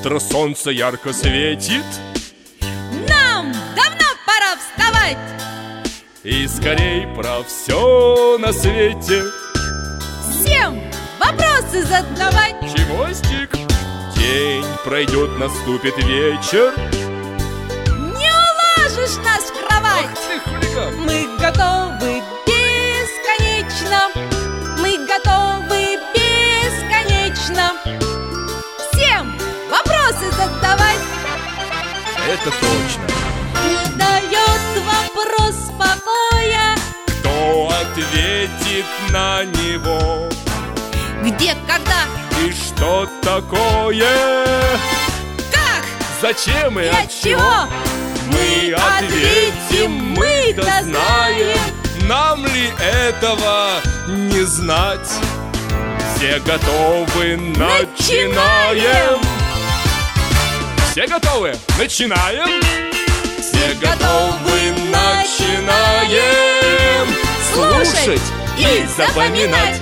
Утро солнце ярко светит. Нам давно пора вставать. И скорей про все на свете. Всем вопросы задавать. Чемостик День пройдет, наступит вечер. Не уложишь нас в кровать. Ах ты, хулиган! Мы готовы Это точно. Не дает вопрос покоя. Кто ответит на него? Где, когда, И что такое? как? Зачем и и от чего? Мы ответим, мы-то знаем. Нам ли этого не знать? Все готовы, начинаем Все готовы? Начинаем. Все готовы, начинаем. Слушать и запоминать